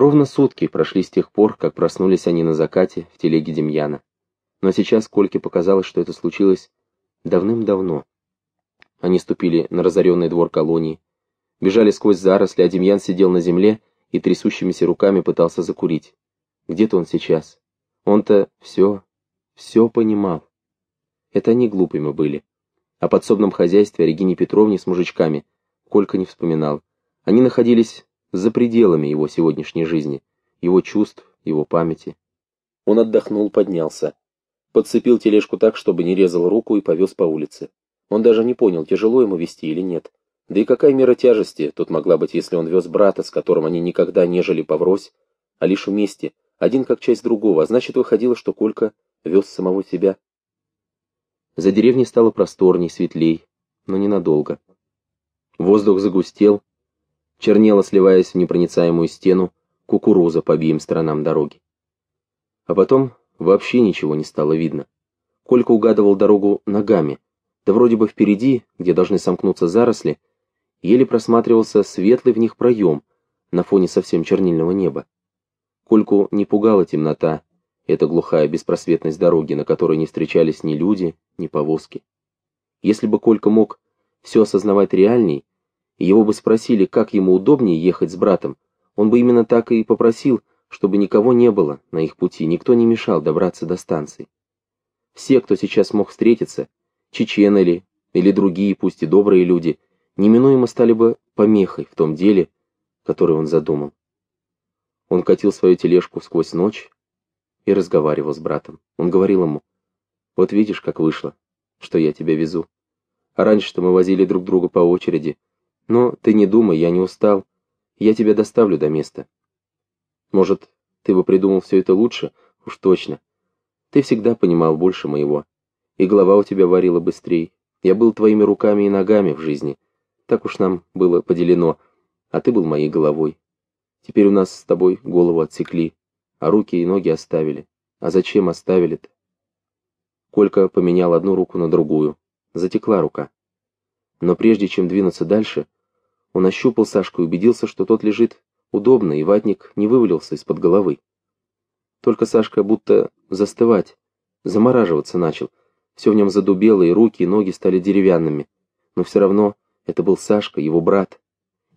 Ровно сутки прошли с тех пор, как проснулись они на закате в телеге Демьяна. Но сейчас Кольке показалось, что это случилось давным-давно. Они ступили на разоренный двор колонии, бежали сквозь заросли, а Демьян сидел на земле и трясущимися руками пытался закурить. Где-то он сейчас. Он-то все, все понимал. Это они глупыми были. О подсобном хозяйстве, о Регине Петровне с мужичками Колька не вспоминал. Они находились за пределами его сегодняшней жизни, его чувств, его памяти. Он отдохнул, поднялся. Подцепил тележку так, чтобы не резал руку и повез по улице. Он даже не понял, тяжело ему вести или нет. Да и какая мера тяжести тут могла быть, если он вез брата, с которым они никогда не жили поврось, а лишь вместе, один как часть другого, а значит, выходило, что Колька вез самого себя. За деревней стало просторней, светлей, но ненадолго. Воздух загустел, чернела, сливаясь в непроницаемую стену, кукуруза по обеим сторонам дороги. А потом вообще ничего не стало видно. Колька угадывал дорогу ногами, да вроде бы впереди, где должны сомкнуться заросли, еле просматривался светлый в них проем на фоне совсем чернильного неба. Кольку не пугала темнота, эта глухая беспросветность дороги, на которой не встречались ни люди, ни повозки. Если бы Колька мог все осознавать реальней, его бы спросили, как ему удобнее ехать с братом, он бы именно так и попросил, чтобы никого не было на их пути, никто не мешал добраться до станции. Все, кто сейчас мог встретиться, чечены ли, или другие, пусть и добрые люди, неминуемо стали бы помехой в том деле, которое он задумал. Он катил свою тележку сквозь ночь и разговаривал с братом. Он говорил ему, «Вот видишь, как вышло, что я тебя везу. А раньше-то мы возили друг друга по очереди, но ты не думай, я не устал. Я тебя доставлю до места. Может, ты бы придумал все это лучше? Уж точно. Ты всегда понимал больше моего. И голова у тебя варила быстрее. Я был твоими руками и ногами в жизни. Так уж нам было поделено. А ты был моей головой. Теперь у нас с тобой голову отсекли, а руки и ноги оставили. А зачем оставили-то? Колька поменял одну руку на другую. Затекла рука. Но прежде чем двинуться дальше, он ощупал Сашку и убедился, что тот лежит удобно, и ватник не вывалился из-под головы. Только Сашка будто застывать, замораживаться начал. Все в нем задубело, и руки, и ноги стали деревянными. Но все равно это был Сашка, его брат.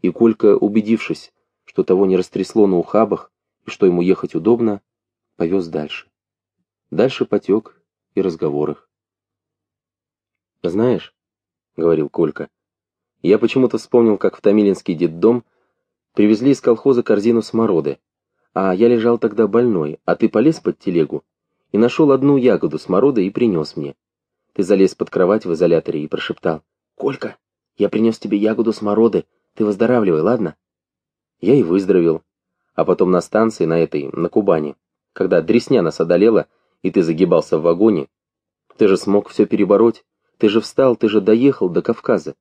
И Колька, убедившись, что того не растрясло на ухабах, и что ему ехать удобно, повез дальше. Дальше потек и разговор. «Знаешь», — говорил Колька, — я почему-то вспомнил, как в Томилинский детдом привезли из колхоза корзину смороды. А я лежал тогда больной, а ты полез под телегу и нашел одну ягоду смороды и принес мне. Ты залез под кровать в изоляторе и прошептал. «Колька, я принес тебе ягоду смороды, ты выздоравливай, ладно?» Я и выздоровел. А потом на станции, на этой, на Кубани, когда дресня нас одолела, и ты загибался в вагоне, ты же смог все перебороть, ты же встал, ты же доехал до Кавказа.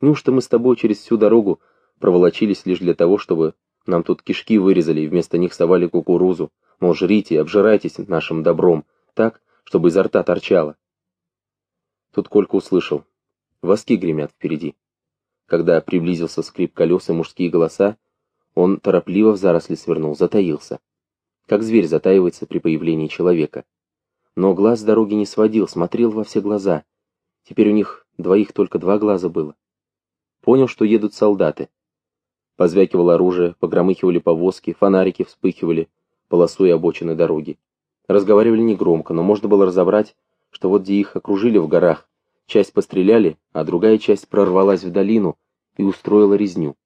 Неужто мы с тобой через всю дорогу проволочились лишь для того, чтобы нам тут кишки вырезали и вместо них совали кукурузу, мол, жрите, обжирайтесь нашим добром, так, чтобы изо рта торчало. Тут Колька услышал. Воски гремят впереди. Когда приблизился скрип колес и мужские голоса, он торопливо в заросли свернул, затаился. Как зверь затаивается при появлении человека. Но глаз с дороги не сводил, смотрел во все глаза. Теперь у них двоих только два глаза было. Понял, что едут солдаты. Позвякивало оружие, погромыхивали повозки, фонарики вспыхивали, полосуя обочины дороги. Разговаривали негромко, но можно было разобрать, что вот где их окружили в горах, часть постреляли, а другая часть прорвалась в долину и устроила резню.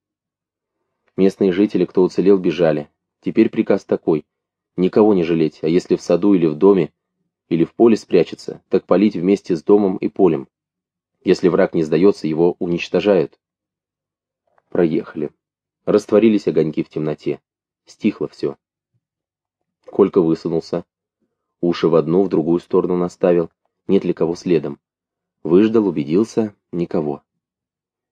Местные жители, кто уцелел, бежали. Теперь приказ такой — никого не жалеть, а если в саду или в доме, или в поле спрячется, так полить вместе с домом и полем. Если враг не сдается, его уничтожают. Проехали. Растворились огоньки в темноте. Стихло все. Колька высунулся. Уши в одну, в другую сторону наставил. Нет ли кого следом. Выждал, убедился. Никого.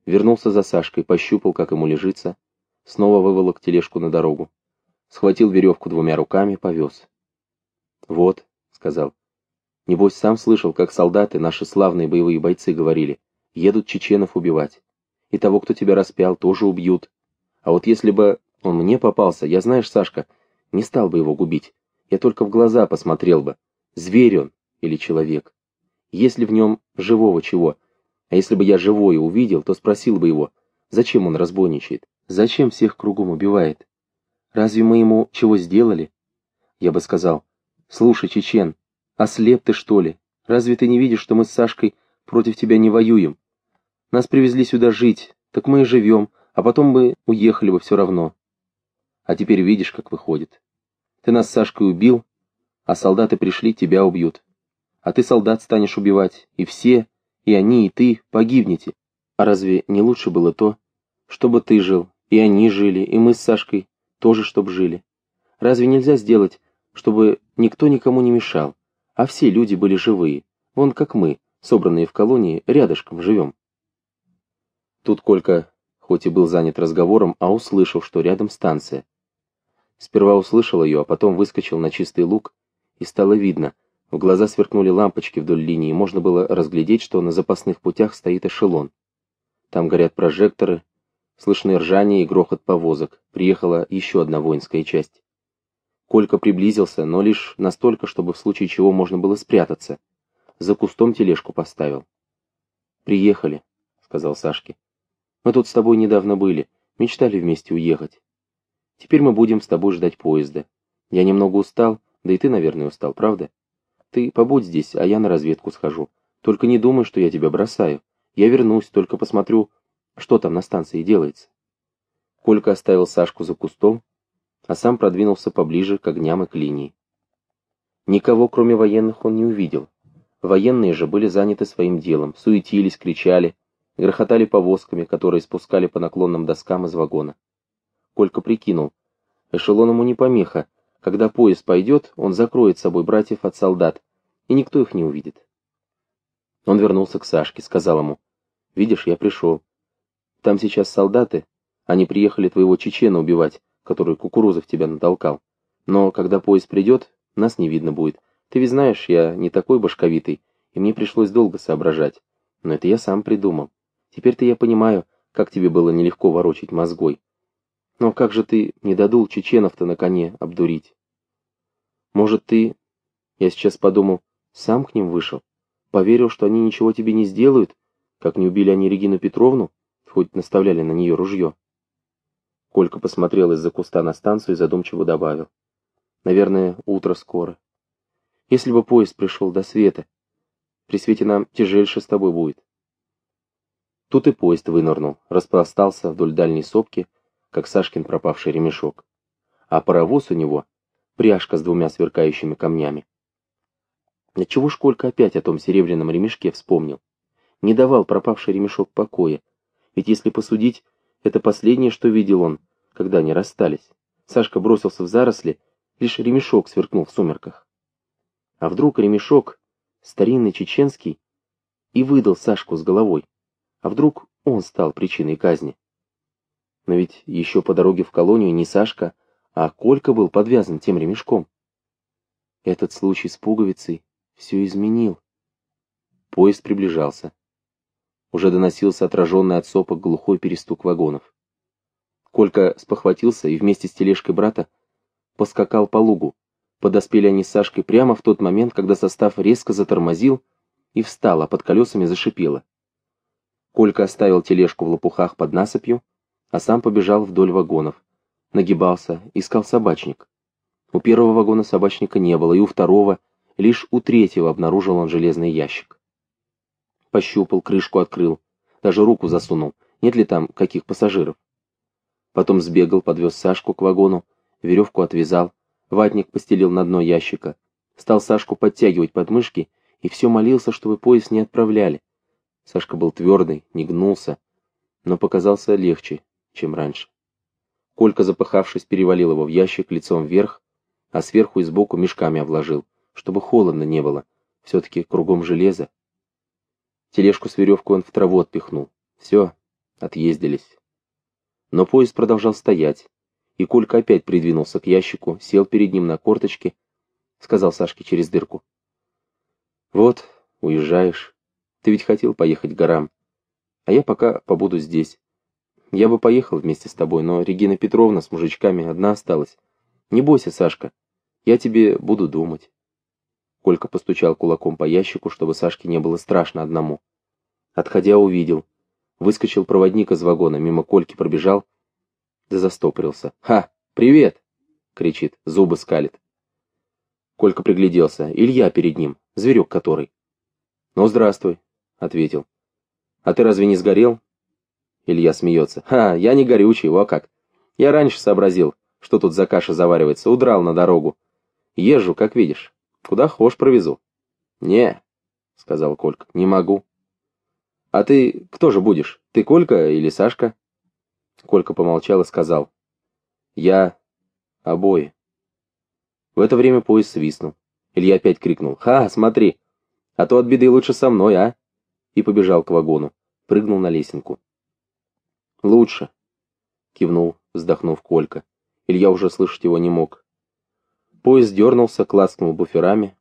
Вернулся за Сашкой, пощупал, как ему лежится. Снова выволок тележку на дорогу. Схватил веревку двумя руками, повез. «Вот», — сказал. «Небось, сам слышал, как солдаты, наши славные боевые бойцы, говорили, едут чеченов убивать и того, кто тебя распял, тоже убьют. А вот если бы Он мне попался, я, знаешь, Сашка, не стал бы его губить. Я только в глаза посмотрел бы. Зверь он или человек. Если в нем живого чего. А если бы я живое увидел, то спросил бы его, зачем он разбойничает, зачем всех кругом убивает. Разве мы ему чего сделали? Я бы сказал, слушай, Чечен, ослеп ты что ли? Разве ты не видишь, что мы с Сашкой против тебя не воюем? Нас привезли сюда жить, так мы и живем, а потом бы уехали бы все равно. А теперь видишь, как выходит. Ты нас с Сашкой убил, а солдаты пришли, тебя убьют. А ты солдат станешь убивать, и все, и они, и ты погибнете. А разве не лучше было то, чтобы ты жил, и они жили, и мы с Сашкой тоже чтоб жили? Разве нельзя сделать, чтобы никто никому не мешал, а все люди были живые, вон как мы, собранные в колонии, рядышком живем? Тут Колька, хоть и был занят разговором, а услышал, что рядом станция. Сперва услышал ее, а потом выскочил на чистый луг, и стало видно, в глаза сверкнули лампочки вдоль линии, можно было разглядеть, что на запасных путях стоит эшелон. Там горят прожекторы, слышны ржание и грохот повозок. Приехала еще одна воинская часть. Колька приблизился, но лишь настолько, чтобы в случае чего можно было спрятаться. За кустом тележку поставил. «Приехали», — сказал Сашке. «Мы тут с тобой недавно были, мечтали вместе уехать. Теперь мы будем с тобой ждать поезда. Я немного устал, да и ты, наверное, устал, правда?» Ты побудь здесь, а я на разведку схожу. Только не думай, что я тебя бросаю. Я вернусь, только посмотрю, что там на станции делается. Колька оставил Сашку за кустом, а сам продвинулся поближе к огням и к линии. Никого, кроме военных, он не увидел. Военные же были заняты своим делом, суетились, кричали, грохотали повозками, которые спускали по наклонным доскам из вагона. Колька прикинул, эшелон ему не помеха, когда поезд пойдет, он закроет собой братьев от солдат, и никто их не увидит. Он вернулся к Сашке, сказал ему, «Видишь, я пришел. Там сейчас солдаты, они приехали твоего чечена убивать, который Кукурузов тебя натолкал. Но когда поезд придет, нас не видно будет. Ты ведь знаешь, я не такой башковитый, и мне пришлось долго соображать. Но это я сам придумал. Теперь-то я понимаю, как тебе было нелегко ворочить мозгой. Но как же ты не додул чеченов-то на коне обдурить? Может, ты, я сейчас подумал, сам к ним вышел? Поверил, что они ничего тебе не сделают, как не убили они Регину Петровну, хоть наставляли на нее ружье? Колька посмотрел из-за куста на станцию и задумчиво добавил. Наверное, утро скоро. Если бы поезд пришел до света, при свете нам тяжельше с тобой будет. Тут и поезд вынырнул, распластался вдоль дальней сопки, как Сашкин пропавший ремешок. А паровоз у него — пряжка с двумя сверкающими камнями. Отчего Школька опять о том серебряном ремешке вспомнил? Не давал пропавший ремешок покоя. Ведь если посудить, это последнее, что видел он, когда они расстались. Сашка бросился в заросли, лишь ремешок сверкнул в сумерках. А вдруг ремешок, старинный чеченский, и выдал Сашку с головой? А вдруг он стал причиной казни? Но ведь еще по дороге в колонию не Сашка, а Колька был подвязан тем ремешком. Этот случай с пуговицей все изменил. Поезд приближался. Уже доносился отраженный от сопок глухой перестук вагонов. Колька спохватился и вместе с тележкой брата поскакал по лугу. Подоспели они с Сашкой прямо в тот момент, когда состав резко затормозил и встал, а под колесами зашипело. Колька оставил тележку в лопухах под насыпью, а сам побежал вдоль вагонов. Нагибался, искал собачник. У первого вагона собачника не было, и у второго, лишь у третьего обнаружил он железный ящик. Пощупал, крышку открыл, даже руку засунул, нет ли там каких пассажиров. Потом сбегал, подвез Сашку к вагону, веревку отвязал, ватник постелил на дно ящика, стал Сашку подтягивать подмышки и все молился, чтобы поезд не отправляли. Сашка был твердый, не гнулся, но показался легче, чем раньше. Колька, запыхавшись, перевалил его в ящик лицом вверх, а сверху и сбоку мешками обложил, чтобы холодно не было, все-таки кругом железо. Тележку с веревкой он в траву отпихнул. Все, отъездились. Но поезд продолжал стоять, и Колька опять придвинулся к ящику, сел перед ним на корточки, сказал Сашке через дырку. «Вот, уезжаешь. Ты ведь хотел поехать к горам, а я пока побуду здесь. Я бы поехал вместе с тобой, но Регина Петровна с мужичками одна осталась. Не бойся, Сашка, я тебе буду думать. Колька постучал кулаком по ящику, чтобы Сашке не было страшно одному. Отходя, увидел. Выскочил проводник из вагона, мимо Кольки пробежал, да застопорился. «Ха! Привет!» — кричит, зубы скалит. Колька пригляделся. Илья перед ним, зверек который. «Ну, здравствуй», — ответил. «А ты разве не сгорел?» Илья смеется. «Ха, я не горючий, во как. Я раньше сообразил, что тут за каша заваривается, удрал на дорогу. Езжу, как видишь. Куда хошь провезу». «Не», — сказал Колька, — «не могу». «А ты кто же будешь? Ты Колька или Сашка?» Колька помолчал и сказал. «Я... обои». В это время поезд свистнул. Илья опять крикнул. «Ха, смотри! А то от беды лучше со мной, а!» И побежал к вагону. Прыгнул на лесенку. «Лучше!» — кивнул, вздохнув Колька. Илья уже слышать его не мог. Поезд дернулся, клацнул буферами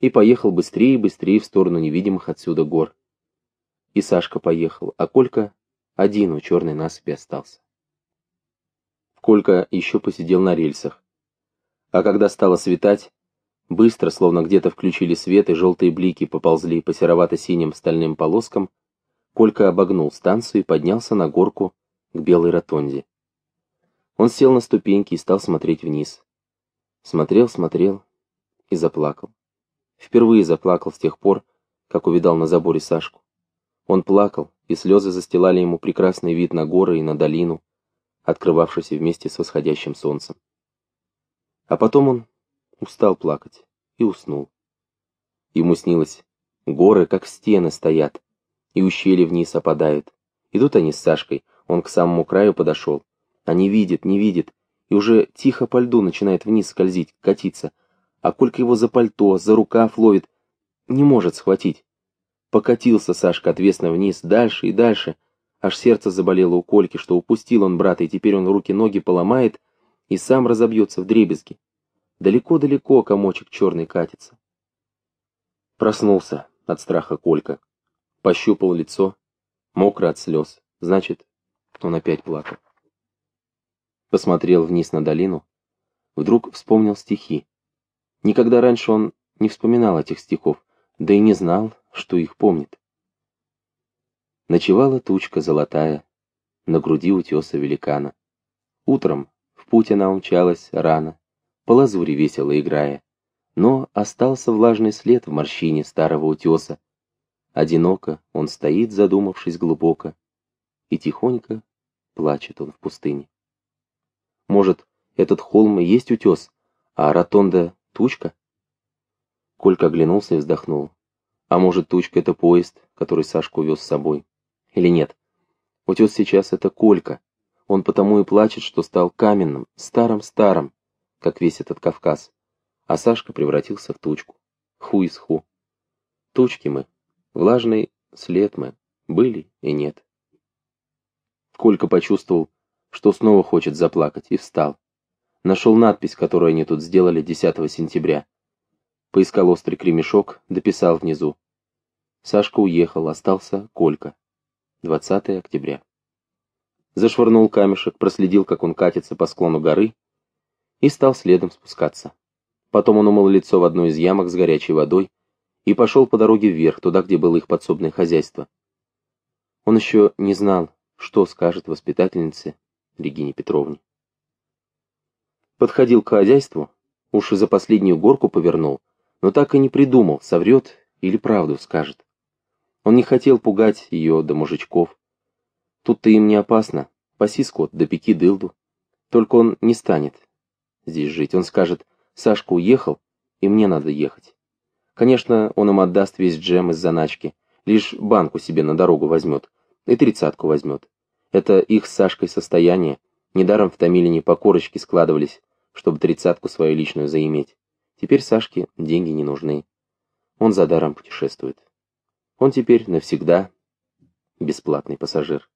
и поехал быстрее и быстрее в сторону невидимых отсюда гор. И Сашка поехал, а Колька один у черной насыпи остался. Колька еще посидел на рельсах. А когда стало светать, быстро, словно где-то включили свет и желтые блики поползли по серовато-синим стальным полоскам, Колька обогнул станцию и поднялся на горку к белой ротонде. Он сел на ступеньки и стал смотреть вниз. Смотрел, смотрел и заплакал. Впервые заплакал с тех пор, как увидал на заборе Сашку. Он плакал, и слезы застилали ему прекрасный вид на горы и на долину, открывавшийся вместе с восходящим солнцем. А потом он устал плакать и уснул. Ему снилось, горы как стены стоят, и ущелья вниз опадают. Идут они с Сашкой, он к самому краю подошел. А не видит, не видит, и уже тихо по льду начинает вниз скользить, катиться. А Колька его за пальто, за рукав ловит, не может схватить. Покатился Сашка отвесно вниз, дальше и дальше, аж сердце заболело у Кольки, что упустил он брата, и теперь он руки-ноги поломает и сам разобьется в дребезги. Далеко-далеко комочек черный катится. Проснулся от страха Колька. Пощупал лицо, мокро от слез. Значит, он опять плакал. Посмотрел вниз на долину. Вдруг вспомнил стихи. Никогда раньше он не вспоминал этих стихов, да и не знал, что их помнит. Ночевала тучка золотая на груди утеса великана. Утром в путь она умчалась рано, по лазури весело играя, но остался влажный след в морщине старого утеса. Одиноко он стоит, задумавшись глубоко, и тихонько плачет он в пустыне. Может, этот холм и есть утес, а ротонда — тучка? Колька оглянулся и вздохнул. А может, тучка — это поезд, который Сашку увез с собой? Или нет? Утес сейчас — это Колька. Он потому и плачет, что стал каменным, старым-старым, как весь этот Кавказ. А Сашка превратился в тучку. Ху из ху. Тучки мы. Влажный след мы. Были и нет. Колька почувствовал, что снова хочет заплакать, и встал. Нашел надпись, которую они тут сделали 10 сентября. Поискал острый кремешок, дописал внизу. Сашка уехал, остался Колька. 20 октября. Зашвырнул камешек, проследил, как он катится по склону горы, и стал следом спускаться. Потом он умыл лицо в одной из ямок с горячей водой и пошел по дороге вверх, туда, где было их подсобное хозяйство. Он еще не знал, что скажет воспитательнице Регине Петровне. Подходил к хозяйству, уж и за последнюю горку повернул, но так и не придумал, соврет или правду скажет. Он не хотел пугать ее до мужичков. Тут-то им не опасно, паси скот, да пеки дылду. Только он не станет здесь жить. Он скажет, Сашка уехал, и мне надо ехать. Конечно, он им отдаст весь джем из заначки, лишь банку себе на дорогу возьмет, и тридцатку возьмет. Это их с Сашкой состояние, недаром в Томилине по корочке складывались, чтобы тридцатку свою личную заиметь. Теперь Сашке деньги не нужны. Он за даром путешествует. Он теперь навсегда бесплатный пассажир.